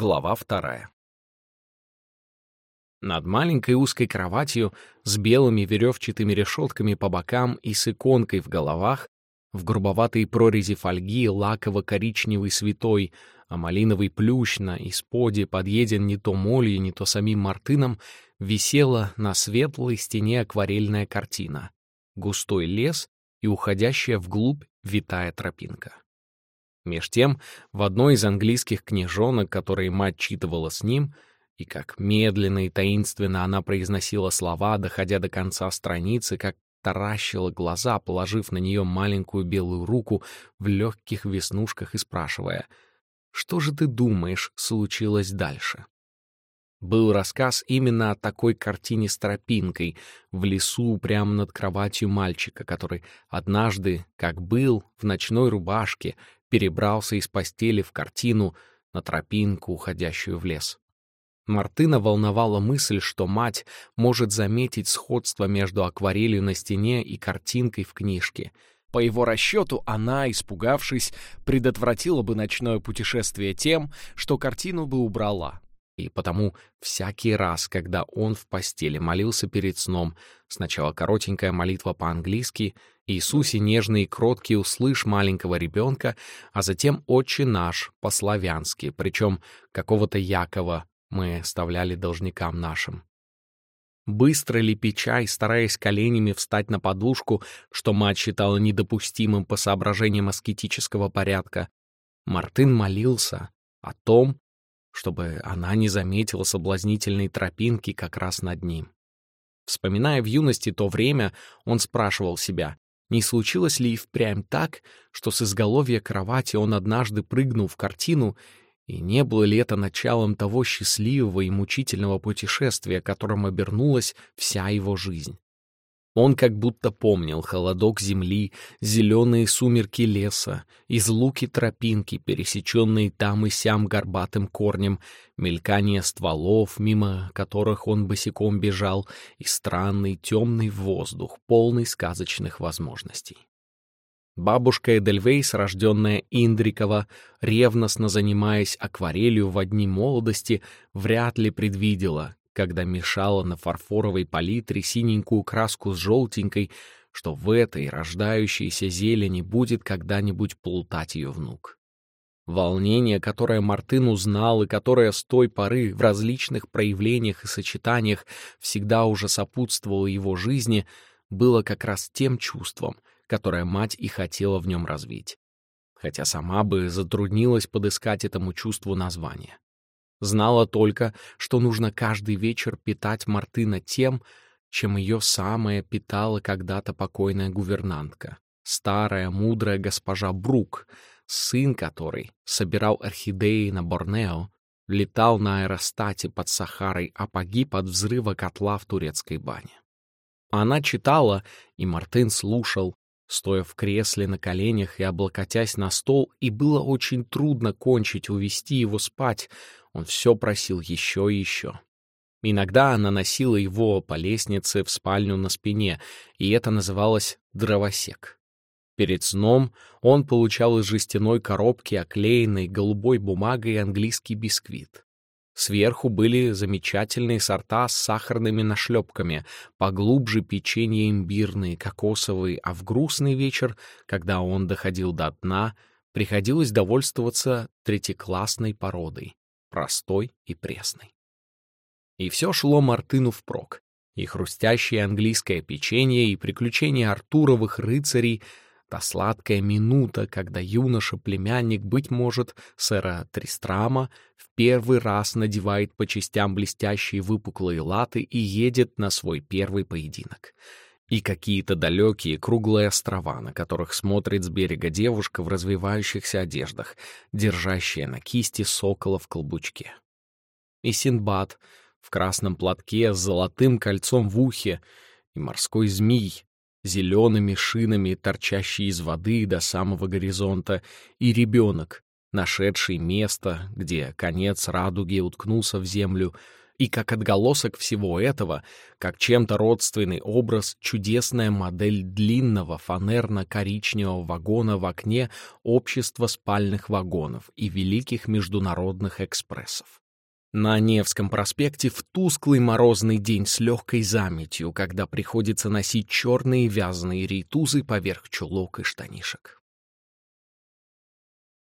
Глава вторая. Над маленькой узкой кроватью с белыми веревчатыми решетками по бокам и с иконкой в головах, в грубоватой прорези фольги лаково-коричневый святой, а малиновый плющ на исподе подъеден не то молью, не то самим Мартыном, висела на светлой стене акварельная картина. Густой лес и уходящая вглубь витая тропинка. Меж тем, в одной из английских книжонок, которые мать читывала с ним, и как медленно и таинственно она произносила слова, доходя до конца страницы, как таращила глаза, положив на нее маленькую белую руку в легких веснушках и спрашивая, «Что же ты думаешь случилось дальше?» Был рассказ именно о такой картине с тропинкой в лесу прямо над кроватью мальчика, который однажды, как был, в ночной рубашке, перебрался из постели в картину на тропинку, уходящую в лес. Мартына волновала мысль, что мать может заметить сходство между акварелью на стене и картинкой в книжке. По его расчету, она, испугавшись, предотвратила бы ночное путешествие тем, что картину бы убрала. И потому всякий раз, когда он в постели молился перед сном, сначала коротенькая молитва по-английски «Иисусе нежный и кроткий, услышь маленького ребенка», а затем «Отче наш» по-славянски, причем какого-то Якова мы оставляли должникам нашим. Быстро лепеча и стараясь коленями встать на подушку, что мать считала недопустимым по соображениям аскетического порядка, Мартын молился о том, чтобы она не заметила соблазнительной тропинки как раз над ним. Вспоминая в юности то время, он спрашивал себя, не случилось ли и впрямь так, что с изголовья кровати он однажды прыгнул в картину, и не было ли это началом того счастливого и мучительного путешествия, которым обернулась вся его жизнь? Он как будто помнил холодок земли, зеленые сумерки леса, излуки тропинки, пересеченные там и сям горбатым корнем, мелькание стволов, мимо которых он босиком бежал, и странный темный воздух, полный сказочных возможностей. Бабушка Эдельвейс, рожденная Индрикова, ревностно занимаясь акварелью в одни молодости, вряд ли предвидела, когда мешала на фарфоровой палитре синенькую краску с желтенькой, что в этой рождающейся зелени будет когда-нибудь плутать ее внук. Волнение, которое Мартын узнал и которое с той поры в различных проявлениях и сочетаниях всегда уже сопутствовало его жизни, было как раз тем чувством, которое мать и хотела в нем развить. Хотя сама бы затруднилась подыскать этому чувству название. Знала только, что нужно каждый вечер питать Мартына тем, чем ее самая питала когда-то покойная гувернантка, старая мудрая госпожа Брук, сын которой собирал орхидеи на Борнео, летал на аэростате под Сахарой, а погиб от взрыва котла в турецкой бане. Она читала, и Мартын слушал, стоя в кресле на коленях и облокотясь на стол, и было очень трудно кончить, увести его спать, он все просил еще и еще. Иногда она носила его по лестнице в спальню на спине, и это называлось дровосек. Перед сном он получал из жестяной коробки, оклеенной голубой бумагой, английский бисквит. Сверху были замечательные сорта с сахарными нашлепками, поглубже печенье имбирные, кокосовые, а в грустный вечер, когда он доходил до дна, приходилось довольствоваться третьеклассной породой простой и пресной. И все шло Мартыну впрок. И хрустящее английское печенье, и приключения Артуровых рыцарей, та сладкая минута, когда юноша-племянник, быть может, сэра Тристрама, в первый раз надевает по частям блестящие выпуклые латы и едет на свой первый поединок — и какие-то далекие круглые острова, на которых смотрит с берега девушка в развивающихся одеждах, держащая на кисти сокола в колбучке. И Синдбад в красном платке с золотым кольцом в ухе, и морской змей, зелеными шинами, торчащий из воды до самого горизонта, и ребенок, нашедший место, где конец радуги уткнулся в землю, И как отголосок всего этого, как чем-то родственный образ, чудесная модель длинного фанерно-коричневого вагона в окне общества спальных вагонов и великих международных экспрессов. На Невском проспекте в тусклый морозный день с легкой заметью, когда приходится носить черные вязаные рейтузы поверх чулок и штанишек.